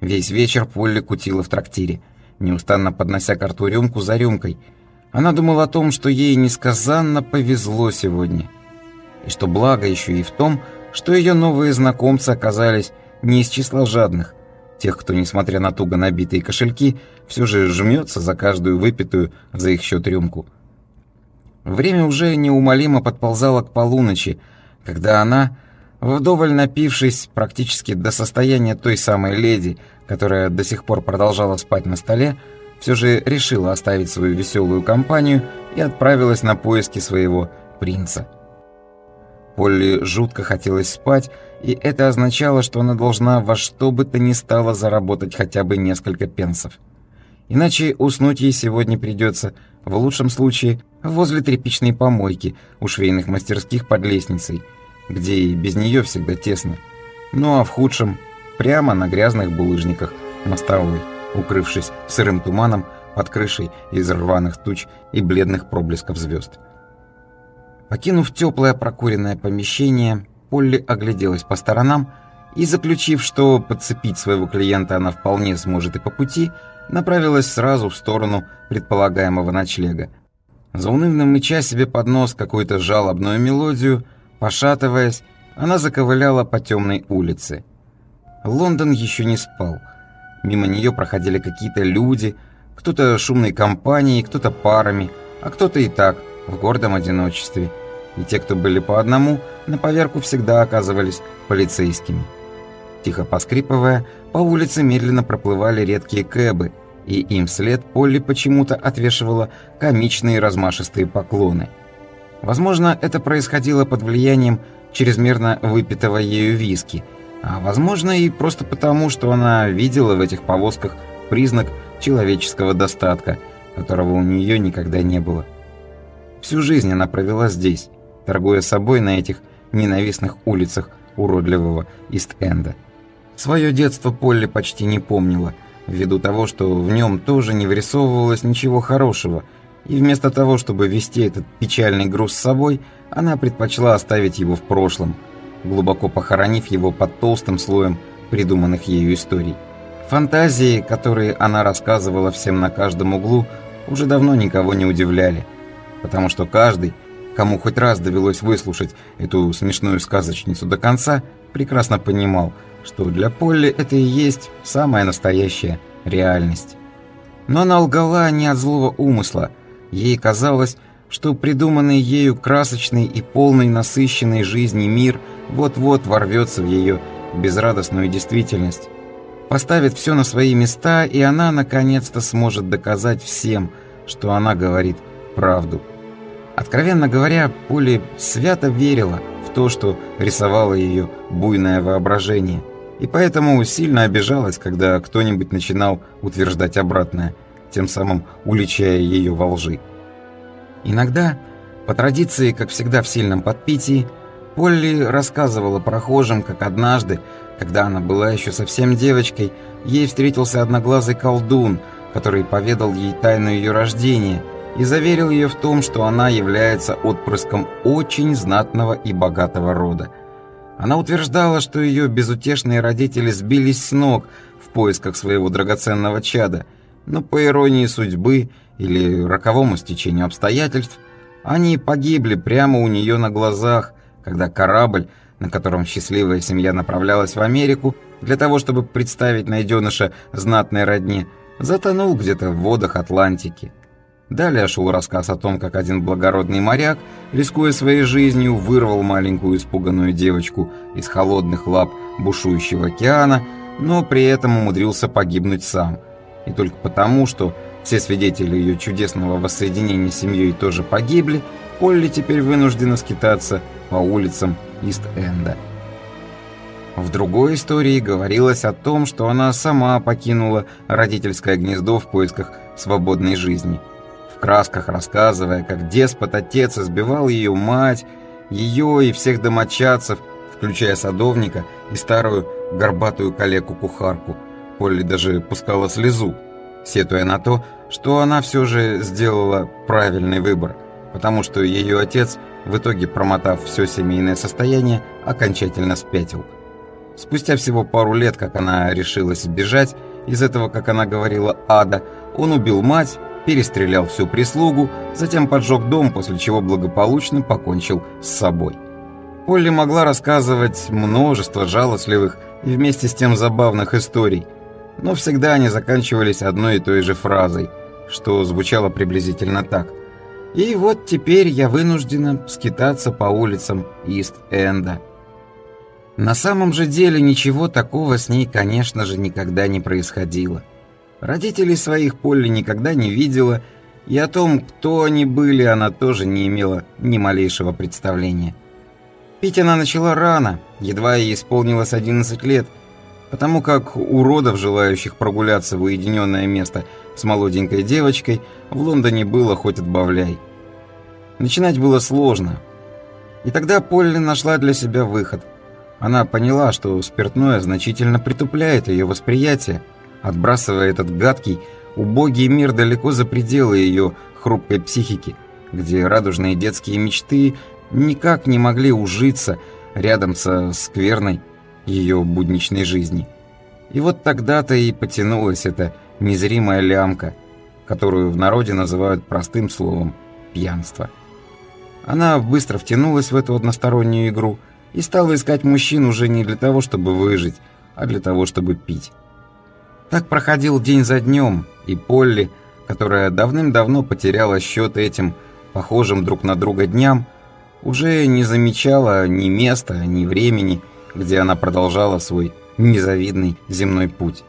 Весь вечер Полли кутила в трактире, неустанно поднося к рту рюмку за рюмкой. Она думала о том, что ей несказанно повезло сегодня. И что благо еще и в том, что ее новые знакомцы оказались не из числа жадных, тех, кто, несмотря на туго набитые кошельки, все же жмется за каждую выпитую за их счет рюмку. Время уже неумолимо подползало к полуночи, когда она, вдоволь напившись практически до состояния той самой леди, которая до сих пор продолжала спать на столе, все же решила оставить свою веселую компанию и отправилась на поиски своего принца. Полли жутко хотелось спать, и это означало, что она должна во что бы то ни стало заработать хотя бы несколько пенсов. Иначе уснуть ей сегодня придется, в лучшем случае, возле тряпичной помойки у швейных мастерских под лестницей, где и без нее всегда тесно. Ну а в худшем, прямо на грязных булыжниках мостовой, укрывшись сырым туманом под крышей из рваных туч и бледных проблесков звезд. Покинув теплое прокуренное помещение, Полли огляделась по сторонам и, заключив, что подцепить своего клиента она вполне сможет и по пути, направилась сразу в сторону предполагаемого ночлега. Заунывно мыча себе под нос какую-то жалобную мелодию, пошатываясь, она заковыляла по темной улице. Лондон еще не спал. Мимо нее проходили какие-то люди, кто-то шумной компанией, кто-то парами, а кто-то и так, в гордом одиночестве. И те, кто были по одному, на поверку всегда оказывались полицейскими. Тихо поскрипывая, по улице медленно проплывали редкие кэбы, и им вслед Полли почему-то отвешивала комичные размашистые поклоны. Возможно, это происходило под влиянием чрезмерно выпитого ею виски, а возможно и просто потому, что она видела в этих повозках признак человеческого достатка, которого у нее никогда не было. Всю жизнь она провела здесь, торгуя собой на этих ненавистных улицах уродливого Ист-Энда. Свое детство Полли почти не помнила, ввиду того, что в нем тоже не вырисовывалось ничего хорошего, и вместо того, чтобы вести этот печальный груз с собой, она предпочла оставить его в прошлом, глубоко похоронив его под толстым слоем придуманных ею историй. Фантазии, которые она рассказывала всем на каждом углу, уже давно никого не удивляли – потому что каждый, кому хоть раз довелось выслушать эту смешную сказочницу до конца, прекрасно понимал, что для Полли это и есть самая настоящая реальность. Но она лгала не от злого умысла. Ей казалось, что придуманный ею красочный и полный насыщенной жизни мир вот-вот ворвется в ее безрадостную действительность. Поставит все на свои места, и она наконец-то сможет доказать всем, что она говорит правду. Откровенно говоря, Поли свято верила в то, что рисовало ее буйное воображение, и поэтому сильно обижалась, когда кто-нибудь начинал утверждать обратное, тем самым уличая ее во лжи. Иногда, по традиции, как всегда в сильном подпитии, Полли рассказывала прохожим, как однажды, когда она была еще совсем девочкой, ей встретился одноглазый колдун, который поведал ей тайну ее рождения – и заверил ее в том, что она является отпрыском очень знатного и богатого рода. Она утверждала, что ее безутешные родители сбились с ног в поисках своего драгоценного чада, но по иронии судьбы или роковому стечению обстоятельств, они погибли прямо у нее на глазах, когда корабль, на котором счастливая семья направлялась в Америку для того, чтобы представить найденыша знатной родне, затонул где-то в водах Атлантики. Далее шел рассказ о том, как один благородный моряк, рискуя своей жизнью, вырвал маленькую испуганную девочку из холодных лап бушующего океана, но при этом умудрился погибнуть сам. И только потому, что все свидетели ее чудесного воссоединения с семьей тоже погибли, Полли теперь вынуждена скитаться по улицам Ист-Энда. В другой истории говорилось о том, что она сама покинула родительское гнездо в поисках свободной жизни – в красках рассказывая, как деспот-отец избивал ее мать, ее и всех домочадцев, включая садовника и старую горбатую калеку-кухарку. Полли даже пускала слезу, сетуя на то, что она все же сделала правильный выбор, потому что ее отец, в итоге промотав все семейное состояние, окончательно спятил. Спустя всего пару лет, как она решилась сбежать из этого, как она говорила, ада, он убил мать, перестрелял всю прислугу, затем поджег дом, после чего благополучно покончил с собой. Полли могла рассказывать множество жалостливых и вместе с тем забавных историй, но всегда они заканчивались одной и той же фразой, что звучало приблизительно так. «И вот теперь я вынуждена скитаться по улицам Ист-Энда». На самом же деле ничего такого с ней, конечно же, никогда не происходило. Родителей своих Полли никогда не видела, и о том, кто они были, она тоже не имела ни малейшего представления. Пить она начала рано, едва ей исполнилось 11 лет, потому как уродов, желающих прогуляться в уединенное место с молоденькой девочкой, в Лондоне было хоть отбавляй. Начинать было сложно. И тогда Полли нашла для себя выход. Она поняла, что спиртное значительно притупляет ее восприятие, отбрасывая этот гадкий, убогий мир далеко за пределы ее хрупкой психики, где радужные детские мечты никак не могли ужиться рядом со скверной ее будничной жизни. И вот тогда-то и потянулась эта незримая лямка, которую в народе называют простым словом «пьянство». Она быстро втянулась в эту одностороннюю игру и стала искать мужчин уже не для того, чтобы выжить, а для того, чтобы пить. Так проходил день за днем, и Полли, которая давным-давно потеряла счет этим, похожим друг на друга дням, уже не замечала ни места, ни времени, где она продолжала свой незавидный земной путь.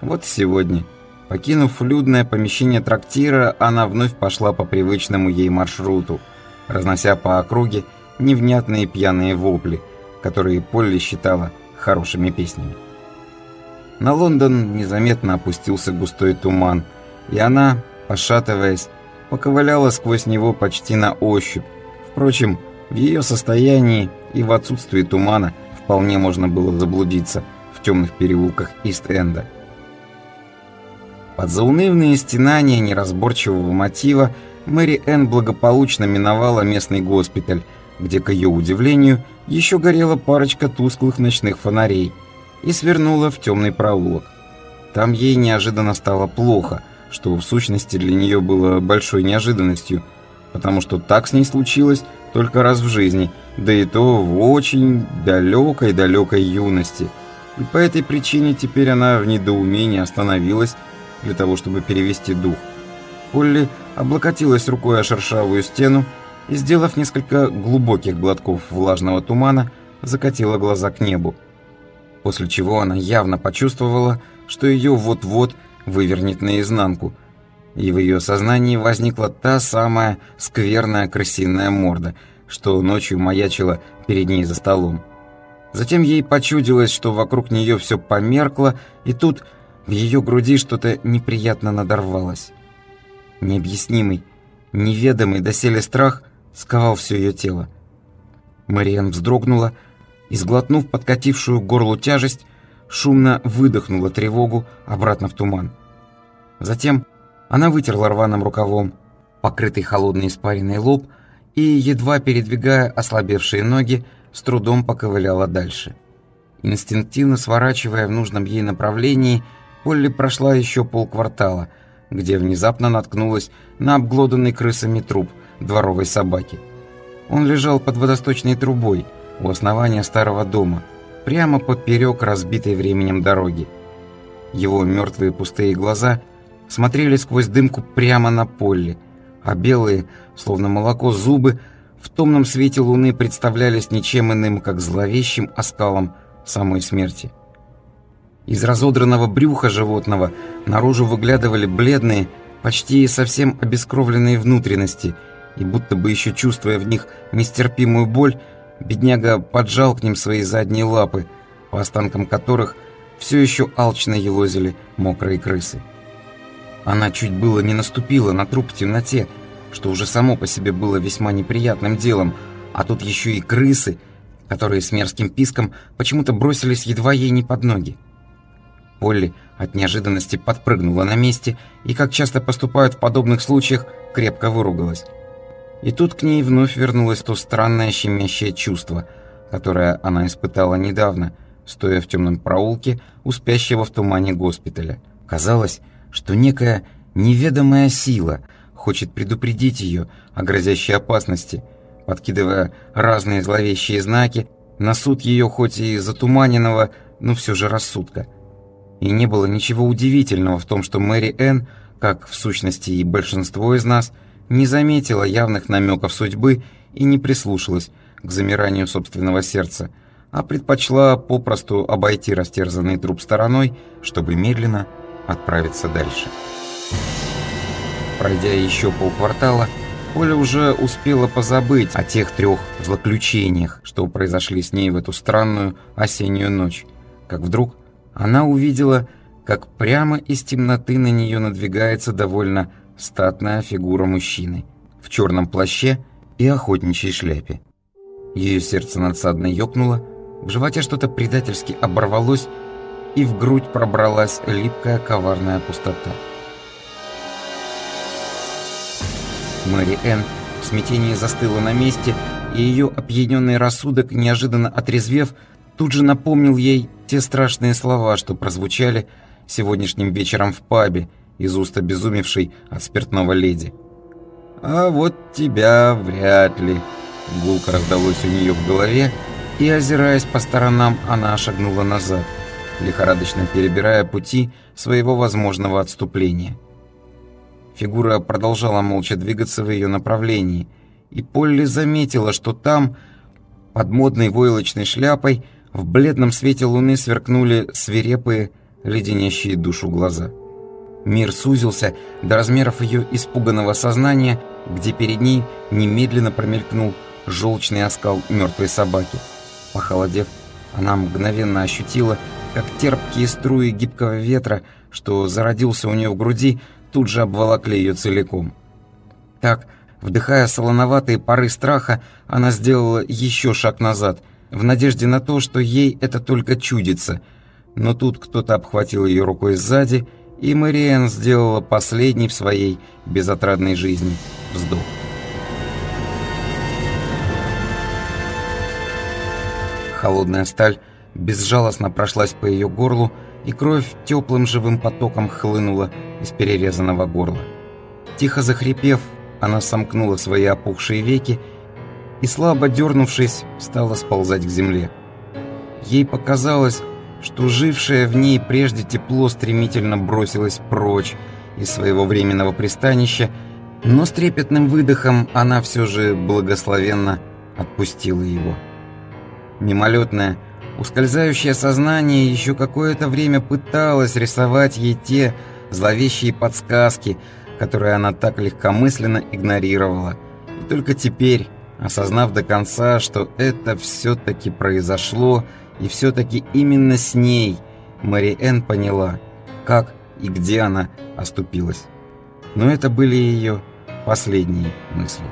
Вот сегодня, покинув людное помещение трактира, она вновь пошла по привычному ей маршруту, разнося по округе невнятные пьяные вопли, которые Полли считала хорошими песнями. На Лондон незаметно опустился густой туман, и она, пошатываясь, поковыляла сквозь него почти на ощупь, Впрочем, в ее состоянии и в отсутствии тумана вполне можно было заблудиться в темных переулках Ист-Энда. Под заунывные стенания неразборчивого мотива Мэри Энн благополучно миновала местный госпиталь, где, к ее удивлению, еще горела парочка тусклых ночных фонарей, и свернула в темный проулок. Там ей неожиданно стало плохо, что в сущности для нее было большой неожиданностью – потому что так с ней случилось только раз в жизни, да и то в очень далекой-далекой юности. И по этой причине теперь она в недоумении остановилась для того, чтобы перевести дух. Полли облокотилась рукой о шершавую стену и, сделав несколько глубоких глотков влажного тумана, закатила глаза к небу. После чего она явно почувствовала, что ее вот-вот вывернет наизнанку – и в ее сознании возникла та самая скверная крысиная морда, что ночью маячила перед ней за столом. Затем ей почудилось, что вокруг нее все померкло, и тут в ее груди что-то неприятно надорвалось. Необъяснимый, неведомый доселе страх сковал все ее тело. Мариан вздрогнула и, сглотнув подкатившую горлу тяжесть, шумно выдохнула тревогу обратно в туман. Затем она вытерла рваным рукавом покрытый холодной испаренный лоб и, едва передвигая ослабевшие ноги, с трудом поковыляла дальше. Инстинктивно сворачивая в нужном ей направлении, Полли прошла еще полквартала, где внезапно наткнулась на обглоданный крысами труп дворовой собаки. Он лежал под водосточной трубой у основания старого дома, прямо поперек разбитой временем дороги. Его мертвые пустые глаза – смотрели сквозь дымку прямо на Полли, а белые, словно молоко, зубы в томном свете луны представлялись ничем иным, как зловещим оскалом самой смерти. Из разодранного брюха животного наружу выглядывали бледные, почти совсем обескровленные внутренности, и будто бы еще чувствуя в них нестерпимую боль, бедняга поджал к ним свои задние лапы, по останкам которых все еще алчно елозили мокрые крысы. Она чуть было не наступила на труп в темноте, что уже само по себе было весьма неприятным делом, а тут еще и крысы, которые с мерзким писком почему-то бросились едва ей не под ноги. Полли от неожиданности подпрыгнула на месте и, как часто поступают в подобных случаях, крепко выругалась. И тут к ней вновь вернулось то странное щемящее чувство, которое она испытала недавно, стоя в темном проулке у спящего в тумане госпиталя. Казалось, что некая неведомая сила хочет предупредить ее о грозящей опасности, подкидывая разные зловещие знаки на суд ее хоть и затуманенного, но все же рассудка. И не было ничего удивительного в том, что Мэри Энн, как в сущности и большинство из нас, не заметила явных намеков судьбы и не прислушалась к замиранию собственного сердца, а предпочла попросту обойти растерзанный труп стороной, чтобы медленно отправиться дальше. Пройдя еще полквартала, Оля уже успела позабыть о тех трех злоключениях, что произошли с ней в эту странную осеннюю ночь, как вдруг она увидела, как прямо из темноты на нее надвигается довольно статная фигура мужчины в черном плаще и охотничьей шляпе. Ее сердце надсадно ёкнуло, в животе что-то предательски оборвалось, и в грудь пробралась липкая коварная пустота. Мэри Энн в смятении застыла на месте, и ее опьяненный рассудок, неожиданно отрезвев, тут же напомнил ей те страшные слова, что прозвучали сегодняшним вечером в пабе из уст обезумевшей от спиртного леди. «А вот тебя вряд ли», — гулко раздалось у нее в голове, и, озираясь по сторонам, она шагнула назад, лихорадочно перебирая пути своего возможного отступления. Фигура продолжала молча двигаться в ее направлении, и Полли заметила, что там, под модной войлочной шляпой, в бледном свете луны сверкнули свирепые, леденящие душу глаза. Мир сузился до размеров ее испуганного сознания, где перед ней немедленно промелькнул желчный оскал мертвой собаки. Похолодев, она мгновенно ощутила, как терпкие струи гибкого ветра, что зародился у нее в груди, тут же обволокли ее целиком. Так, вдыхая солоноватые пары страха, она сделала еще шаг назад, в надежде на то, что ей это только чудится. Но тут кто-то обхватил ее рукой сзади, и Мэриэн сделала последний в своей безотрадной жизни вздох. Холодная сталь безжалостно прошлась по ее горлу, и кровь теплым живым потоком хлынула из перерезанного горла. Тихо захрипев, она сомкнула свои опухшие веки и, слабо дернувшись, стала сползать к земле. Ей показалось, что жившее в ней прежде тепло стремительно бросилось прочь из своего временного пристанища, но с трепетным выдохом она все же благословенно отпустила его. Мимолетное, ускользающее сознание еще какое-то время пыталось рисовать ей те зловещие подсказки, которые она так легкомысленно игнорировала. И только теперь, осознав до конца, что это все-таки произошло, и все-таки именно с ней, Мэри Энн поняла, как и где она оступилась. Но это были ее последние мысли.